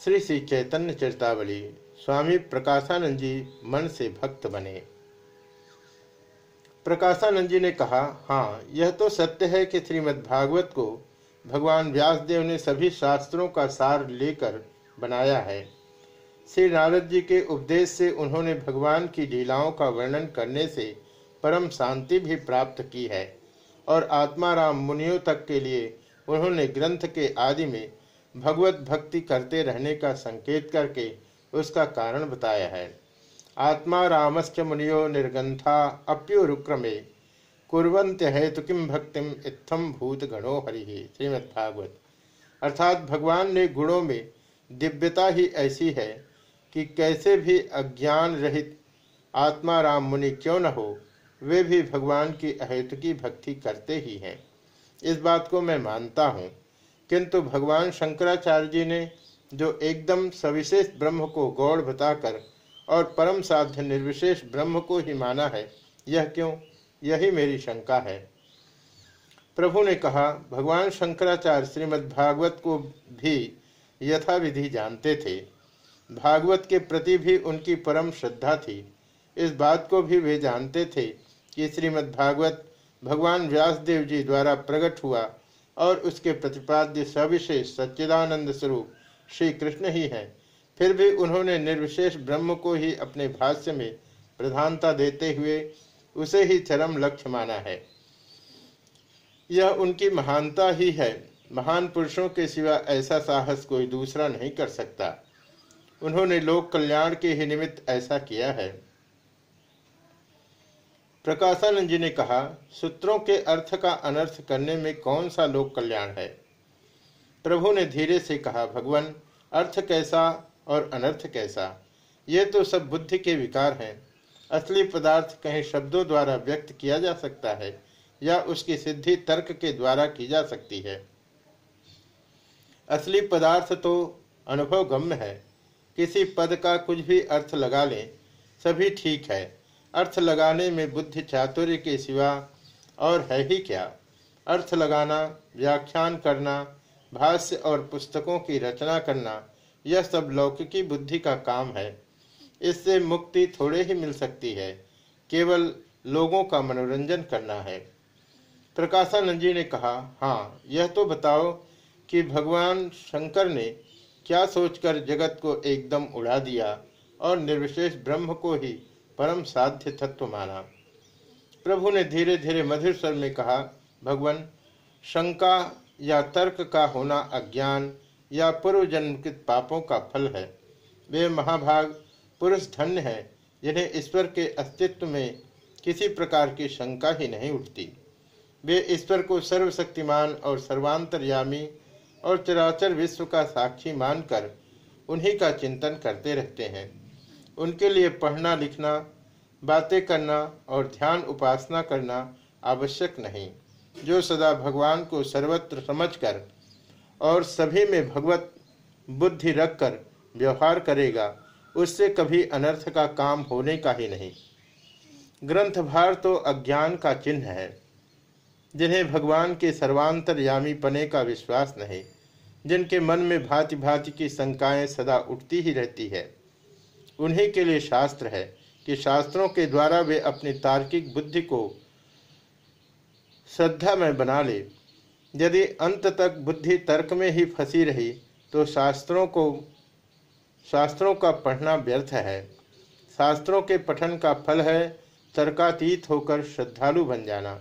श्री श्री चैतन्य चरितावली, स्वामी प्रकाशानंद जी मन से भक्त बने। प्रकाशानंद जी ने कहा हाँ यह तो सत्य है कि श्रीमद् भागवत को भगवान व्यासदेव ने सभी शास्त्रों का सार लेकर बनाया है। श्री नारद जी के उपदेश से उन्होंने भगवान की लीलाओं का वर्णन करने से परम शांति भी प्राप्त की है और आत्माराम मुनियों तक के लिए उन्होंने ग्रंथ के आदि में भगवत भक्ति करते रहने का संकेत करके उसका कारण बताया है। आत्मा रामश्च मुनियो निर्गंथा अप्युरुक्रमे कुरंत है तो किम भक्तिम इत्थम भूत गणो हरि, श्रीमद्भागवत। अर्थात भगवान ने गुणों में दिव्यता ही ऐसी है कि कैसे भी अज्ञान रहित आत्मा राम मुनि क्यों न हो, वे भी भगवान की अहेतु की भक्ति करते ही हैं। इस बात को मैं मानता हूँ किंतु भगवान शंकराचार्य जी ने जो एकदम सविशेष ब्रह्म को गौड़ बताकर और परम साध्य निर्विशेष ब्रह्म को ही माना है, यह क्यों? यही मेरी शंका है। प्रभु ने कहा, भगवान शंकराचार्य श्रीमद् भागवत को भी यथाविधि जानते थे। भागवत के प्रति भी उनकी परम श्रद्धा थी। इस बात को भी वे जानते थे कि श्रीमद् भागवत भगवान व्यासदेव जी द्वारा प्रकट हुआ और उसके प्रतिपाद्य सविशेष सच्चिदानंद स्वरूप श्री कृष्ण ही है। फिर भी उन्होंने निर्विशेष ब्रह्म को ही अपने भाष्य में प्रधानता देते हुए उसे ही चरम लक्ष्य माना है। यह उनकी महानता ही है। महान पुरुषों के सिवा ऐसा साहस कोई दूसरा नहीं कर सकता। उन्होंने लोक कल्याण के ही निमित्त ऐसा किया है। प्रकाशानंद जी ने कहा, सूत्रों के अर्थ का अनर्थ करने में कौन सा लोक कल्याण है? प्रभु ने धीरे से कहा, भगवान, अर्थ कैसा और अनर्थ कैसा? ये तो सब बुद्धि के विकार हैं। असली पदार्थ कहीं शब्दों द्वारा व्यक्त किया जा सकता है या उसकी सिद्धि तर्क के द्वारा की जा सकती है। असली पदार्थ तो अनुभव गम्य है। किसी पद का कुछ भी अर्थ लगा लें, सभी ठीक है। अर्थ लगाने में बुद्धि चातुर्य के सिवा और है ही क्या? अर्थ लगाना, व्याख्यान करना, भाष्य और पुस्तकों की रचना करना, यह सब लौकिकी बुद्धि का काम है। इससे मुक्ति थोड़े ही मिल सकती है, केवल लोगों का मनोरंजन करना है। प्रकाशानंद जी ने कहा हाँ यह तो बताओ कि भगवान शंकर ने क्या सोचकर जगत को एकदम उड़ा दिया और निर्विशेष ब्रह्म को ही परम साध्य तत्व माना। प्रभु ने धीरे धीरे मधुर स्वर में कहा, भगवान, शंका या तर्क का होना अज्ञान या पूर्व जन्मकृत पापों का फल है। वे महाभाग, पुरुष धन्य है, जिन्हें ईश्वर के अस्तित्व में किसी प्रकार की शंका ही नहीं उठती। वे ईश्वर को सर्वशक्तिमान और सर्वांतर्यामी और चराचर विश्व का साक्षी मानकर उन्हीं का चिंतन करते रहते हैं। उनके लिए पढ़ना, लिखना, बातें करना और ध्यान उपासना करना आवश्यक नहीं। जो सदा भगवान को सर्वत्र समझकर और सभी में भगवत बुद्धि रखकर व्यवहार करेगा, उससे कभी अनर्थ का काम होने का ही नहीं। ग्रंथ भार तो अज्ञान का चिन्ह है, जिन्हें भगवान के सर्वांतरयामी पने का विश्वास नहीं, जिनके मन में भांति भांति की शंकाएँ सदा उठती ही रहती है। उन्हीं के लिए शास्त्र है कि शास्त्रों के द्वारा वे अपनी तार्किक बुद्धि को श्रद्धा में बना ले। यदि अंत तक बुद्धि तर्क में ही फंसी रही तो शास्त्रों को शास्त्रों का पढ़ना व्यर्थ है। शास्त्रों के पठन का फल है तर्कातीत होकर श्रद्धालु बन जाना।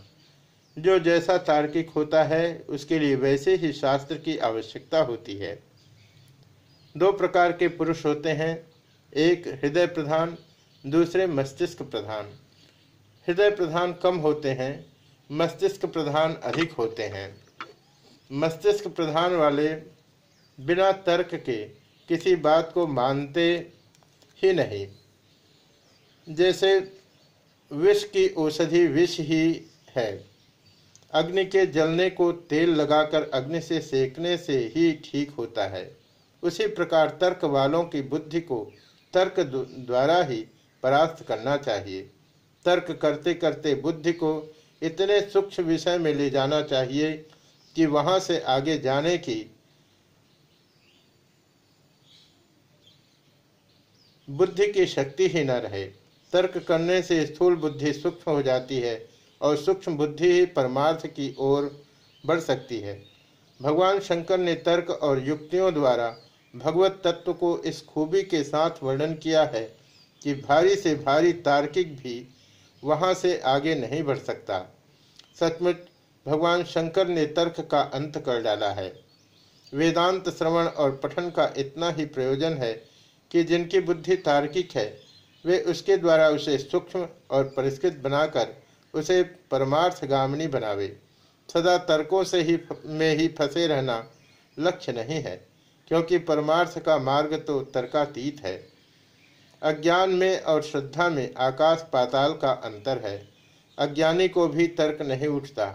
जो जैसा तार्किक होता है, उसके लिए वैसे ही शास्त्र की आवश्यकता होती है। दो प्रकार के पुरुष होते हैं। एक हृदय प्रधान, दूसरे मस्तिष्क प्रधान। हृदय प्रधान कम होते हैं, मस्तिष्क प्रधान अधिक होते हैं। मस्तिष्क प्रधान वाले बिना तर्क के किसी बात को मानते ही नहीं। जैसे विष की औषधि विष ही है। अग्नि के जलने को तेल लगाकर अग्नि से सेकने से ही ठीक होता है। उसी प्रकार तर्क वालों की बुद्धि को तर्क द्वारा ही परास्त करना चाहिए। तर्क करते करते बुद्धि को इतने सूक्ष्म विषय में ले जाना चाहिए कि वहाँ से आगे जाने की बुद्धि की शक्ति ही न रहे। तर्क करने से स्थूल बुद्धि सूक्ष्म हो जाती है और सूक्ष्म बुद्धि ही परमार्थ की ओर बढ़ सकती है। भगवान शंकर ने तर्क और युक्तियों द्वारा भगवत तत्व को इस खूबी के साथ वर्णन किया है कि भारी से भारी तार्किक भी वहाँ से आगे नहीं बढ़ सकता। सचमुच, भगवान शंकर ने तर्क का अंत कर डाला है। वेदांत श्रवण और पठन का इतना ही प्रयोजन है कि जिनकी बुद्धि तार्किक है, वे उसके द्वारा उसे सूक्ष्म और परिष्कृत बनाकर उसे परमार्थ गामिनी बनावे। सदा तर्कों से ही में ही फंसे रहना लक्ष्य नहीं है। क्योंकि परमार्थ का मार्ग तो तर्कातीत है। अज्ञान में और श्रद्धा में आकाश पाताल का अंतर है। अज्ञानी को भी तर्क नहीं उठता,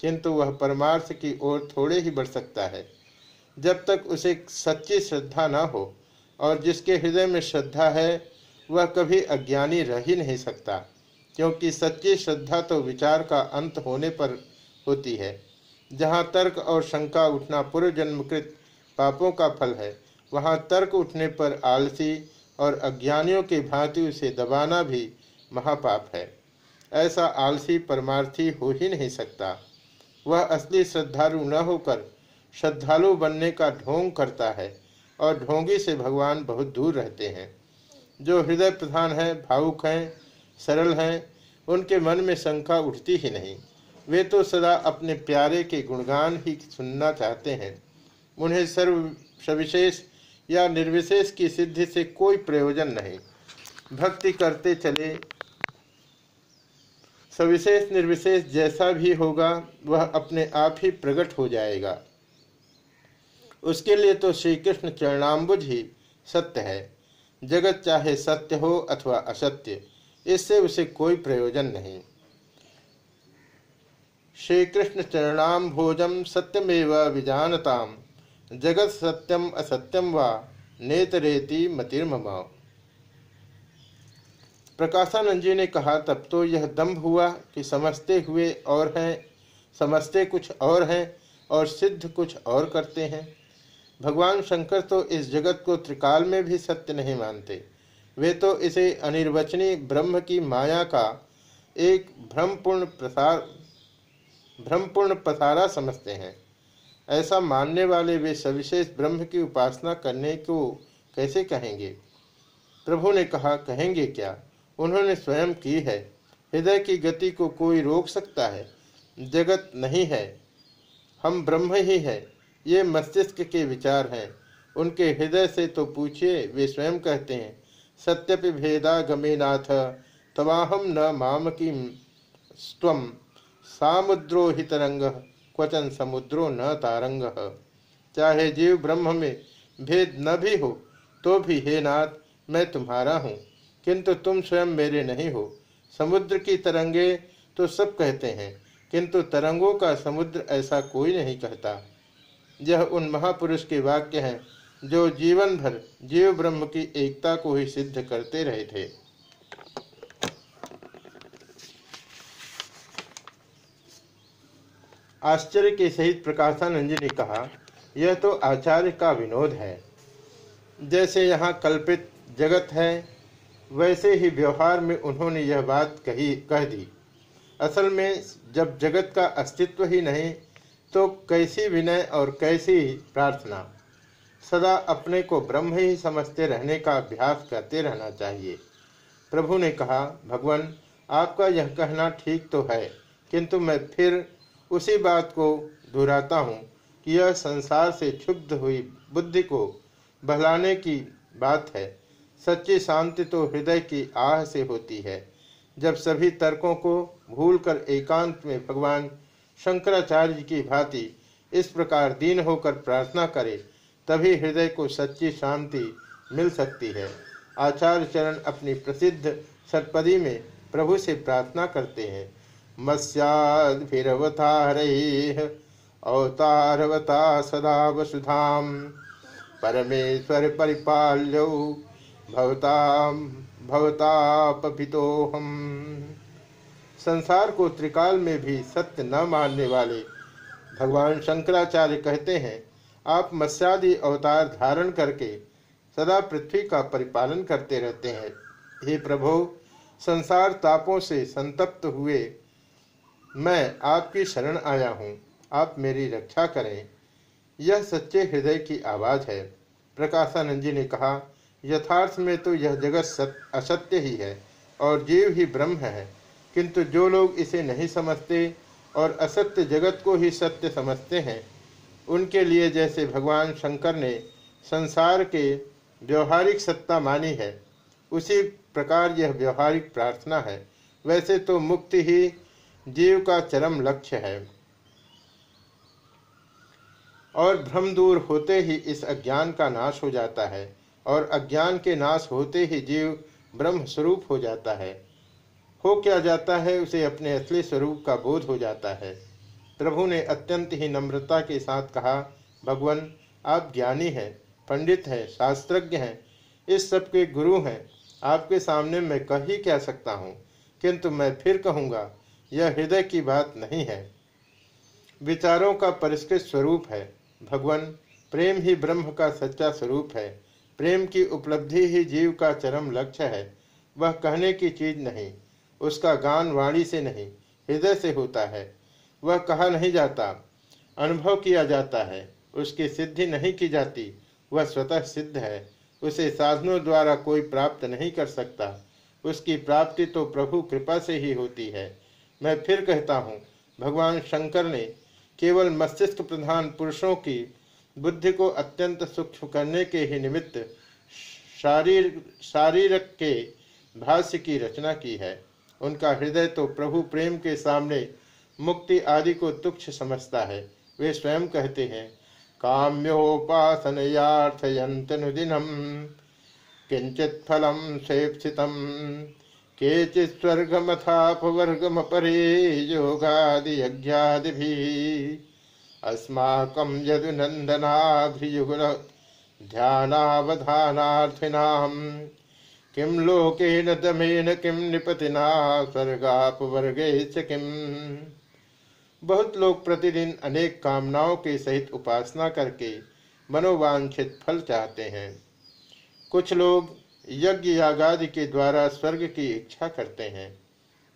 किंतु वह परमार्थ की ओर थोड़े ही बढ़ सकता है। जब तक उसे सच्ची श्रद्धा न हो और जिसके हृदय में श्रद्धा है, वह कभी अज्ञानी रह ही नहीं सकता, क्योंकि सच्ची श्रद्धा तो विचार का अंत होने पर होती है। जहाँ तर्क और शंका उठना पूर्व जन्मकृत पापों का फल है। वहाँ तर्क उठने पर आलसी और अज्ञानियों के भांति उसे दबाना भी महापाप है। ऐसा आलसी परमार्थी हो ही नहीं सकता। वह असली श्रद्धालु न होकर श्रद्धालु बनने का ढोंग करता है और ढोंगी से भगवान बहुत दूर रहते हैं। जो हृदय प्रधान है, भावुक हैं, सरल हैं, उनके मन में शंका उठती ही नहीं। वे तो सदा अपने प्यारे के गुणगान ही सुनना चाहते हैं। उन्हें सर्व सविशेष या निर्विशेष की सिद्धि से कोई प्रयोजन नहीं। भक्ति करते चले, सविशेष निर्विशेष जैसा भी होगा, वह अपने आप ही प्रकट हो जाएगा। उसके लिए तो श्री कृष्ण चरणाम्बुज ही सत्य है। जगत चाहे सत्य हो अथवा असत्य, इससे उसे कोई प्रयोजन नहीं। श्री कृष्ण चरणाम भोजम सत्यमेव विजानताम जगत सत्यम असत्यम व नेतरेति मतिर्ममा प्रकाशानंद जी ने कहा, तब तो यह दम्भ हुआ कि समझते हुए और हैं समझते कुछ और हैं और सिद्ध कुछ और करते हैं। भगवान शंकर तो इस जगत को त्रिकाल में भी सत्य नहीं मानते। वे तो इसे अनिर्वचनीय ब्रह्म की माया का एक भ्रमपूर्ण प्रसार भ्रमपूर्ण पसारा समझते हैं। ऐसा मानने वाले वे सविशेष ब्रह्म की उपासना करने को कैसे कहेंगे? प्रभु ने कहा, कहेंगे क्या? उन्होंने स्वयं की है। हृदय की गति को कोई रोक सकता है? जगत नहीं है। हम ब्रह्म ही है। ये मस्तिष्क के विचार हैं। उनके हृदय से तो पूछिए, वे स्वयं कहते हैं, सत्यपि भेदा गमे नाथ तवाहम न माम की स्व सामुद्रो हितरंग क्वचन समुद्रो न तारंग। चाहे जीव ब्रह्म में भेद न भी हो तो भी हे नाथ, मैं तुम्हारा हूँ। किंतु तुम स्वयं मेरे नहीं हो। समुद्र की तरंगे तो सब कहते हैं, किंतु तरंगों का समुद्र ऐसा कोई नहीं कहता। यह उन महापुरुष के वाक्य हैं, जो जीवन भर जीव ब्रह्म की एकता को ही सिद्ध करते रहे थे। आश्चर्य के सहित प्रकाशानंद जी ने कहा, यह तो आचार्य का विनोद है। जैसे यहाँ कल्पित जगत है, वैसे ही व्यवहार में उन्होंने यह बात कही, कह दी। असल में जब जगत का अस्तित्व ही नहीं तो कैसी विनय और कैसी प्रार्थना। सदा अपने को ब्रह्म ही समझते रहने का अभ्यास करते रहना चाहिए। प्रभु ने कहा, भगवान, आपका यह कहना ठीक तो है, किंतु मैं फिर उसी बात को दोहराता हूँ कि यह संसार से क्षुब्ध हुई बुद्धि को बहलाने की बात है। सच्ची शांति तो हृदय की आह से होती है। जब सभी तर्कों को भूलकर एकांत में भगवान शंकराचार्य की भांति इस प्रकार दीन होकर प्रार्थना करे, तभी हृदय को सच्ची शांति मिल सकती है। आचार्य चरण अपनी प्रसिद्ध सतपदी में प्रभु से प्रार्थना करते हैं। मस्याद्भिरवतारैः अवतारवता सदा वसुधाम। परमेश्वर परिपाल्यौ संसार को त्रिकाल में भी सत्य न मानने वाले भगवान शंकराचार्य कहते हैं, आप मत्स्यादि अवतार धारण करके सदा पृथ्वी का परिपालन करते रहते हैं। हे प्रभो, संसार तापों से संतप्त हुए मैं आपकी शरण आया हूँ। आप मेरी रक्षा करें। यह सच्चे हृदय की आवाज़ है। प्रकाशानंद जी ने कहा यथार्थ में तो यह जगत सत, असत्य ही है और जीव ही ब्रह्म है। किंतु जो लोग इसे नहीं समझते और असत्य जगत को ही सत्य समझते हैं उनके लिए जैसे भगवान शंकर ने संसार के व्यवहारिक सत्ता मानी है उसी प्रकार यह व्यवहारिक प्रार्थना है। वैसे तो मुक्ति ही जीव का चरम लक्ष्य है। और भ्रम दूर होते ही इस अज्ञान का नाश हो जाता है और अज्ञान के नाश होते ही जीव ब्रह्म स्वरूप हो जाता है। हो क्या जाता है उसे अपने असली स्वरूप का बोध हो जाता है। प्रभु ने अत्यंत ही नम्रता के साथ कहा, भगवान, आप ज्ञानी हैं, पंडित हैं, शास्त्रज्ञ हैं, इस सब के गुरु हैं। आपके सामने मैं कह ही क्या सकता हूँ? किंतु मैं फिर कहूँगा यह हृदय की बात नहीं है। विचारों का परिष्कृत स्वरूप है। भगवान प्रेम ही ब्रह्म का सच्चा स्वरूप है। प्रेम की उपलब्धि ही जीव का चरम लक्ष्य है। वह कहने की चीज़ नहीं, उसका गान वाणी से नहीं, हृदय से होता है। वह कहा नहीं जाता, अनुभव किया जाता है। उसकी सिद्धि नहीं की जाती, वह स्वतः सिद्ध है। उसे साधनों द्वारा कोई प्राप्त नहीं कर सकता। उसकी प्राप्ति तो प्रभु कृपा से ही होती है। मैं फिर कहता हूँ, भगवान शंकर ने केवल मस्तिष्क प्रधान पुरुषों की बुद्धि को अत्यंत सूक्ष्म करने के ही निमित्त शारीर, शारीरक के भाष्य की रचना की है। उनका हृदय तो प्रभु प्रेम के सामने मुक्ति आदि को तुक्ष समझता है। वे स्वयं कहते हैं काम्योपासनयार्थयंतनुदिनम किंचित फलम सेप्सितम। केचित् स्वर्गमथापवर्गम परे योगादि यज्ञादि भी अस्माकं यदुनन्दनाभियुगल ध्यानावधानार्थिनां किं लोकेन दमेन किं निपतिना स्वर्गापवर्गे च किम। बहुत लोग प्रतिदिन अनेक कामनाओं के सहित उपासना करके मनोवांछित फल चाहते हैं। कुछ लोग यज्ञ यागादि के द्वारा स्वर्ग की इच्छा करते हैं।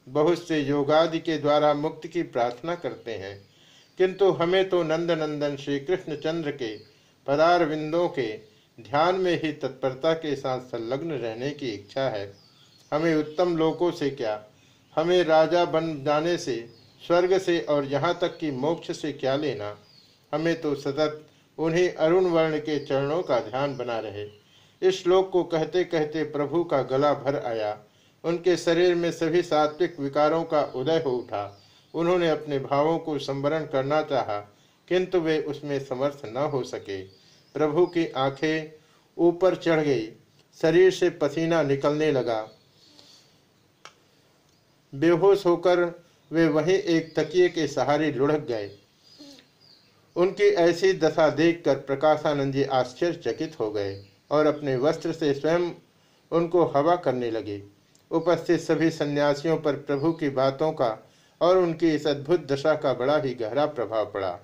बहुत से योगादि के द्वारा मुक्ति की प्रार्थना करते हैं। किंतु हमें तो नंद नंदन श्री कृष्ण चंद्र के पदार बिंदों के ध्यान में ही तत्परता के साथ संलग्न रहने की इच्छा है। हमें उत्तम लोकों से क्या? हमें राजा बन जाने से, स्वर्ग से और यहाँ तक कि मोक्ष से क्या लेना? हमें तो सतत उन्हीं अरुण वर्ण के चरणों का ध्यान बना रहे। इस श्लोक को कहते कहते प्रभु का गला भर आया। उनके शरीर में सभी सात्विक विकारों का उदय हो उठा। उन्होंने अपने भावों को संवरण करना चाहा, किंतु वे उसमें समर्थ न हो सके। प्रभु की आँखें ऊपर चढ़ गई। शरीर से पसीना निकलने लगा। बेहोश होकर वे वहीं एक तकिए के सहारे लुढ़क गए। उनकी ऐसी दशा देखकर प्रकाशानंद जी आश्चर्यचकित हो गए। और अपने वस्त्र से स्वयं उनको हवा करने लगे। उपस्थित सभी सन्यासियों पर प्रभु की बातों का और उनकी इस अद्भुत दशा का बड़ा ही गहरा प्रभाव पड़ा।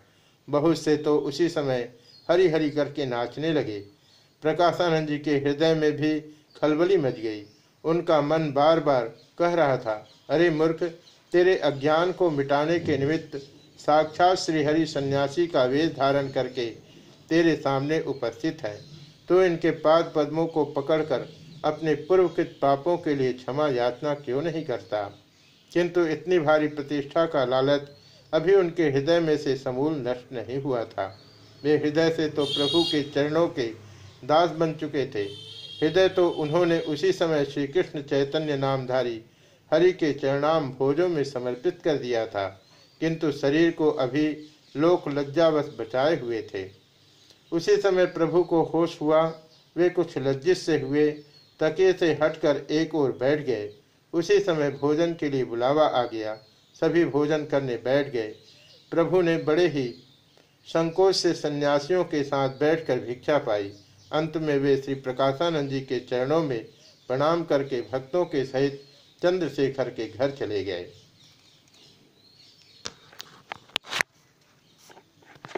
बहुत से तो उसी समय हरी हरी करके नाचने लगे। प्रकाशानंद जी के हृदय में भी खलबली मच गई। उनका मन बार बार कह रहा था, अरे मूर्ख, तेरे अज्ञान को मिटाने के निमित्त साक्षात श्रीहरि सन्यासी का वेश धारण करके तेरे सामने उपस्थित है। तो इनके पाद पद्मों को पकड़कर अपने पूर्वकृत पापों के लिए क्षमा याचना क्यों नहीं करता? किंतु इतनी भारी प्रतिष्ठा का लालच अभी उनके हृदय में से समूल नष्ट नहीं हुआ था। वे हृदय से तो प्रभु के चरणों के दास बन चुके थे। हृदय तो उन्होंने उसी समय श्री कृष्ण चैतन्य नामधारी हरि के चरणाम भोजों में समर्पित कर दिया था, किंतु शरीर को अभी लोक लज्जावश बचाए हुए थे। उसी समय प्रभु को होश हुआ। वे कुछ लज्जित से हुए, तके से हटकर एक ओर बैठ गए। उसी समय भोजन के लिए बुलावा आ गया। सभी भोजन करने बैठ गए। प्रभु ने बड़े ही संकोच से सन्यासियों के साथ बैठकर भिक्षा पाई। अंत में वे श्री प्रकाशानंद जी के चरणों में प्रणाम करके भक्तों के सहित चंद्रशेखर के घर चले गए।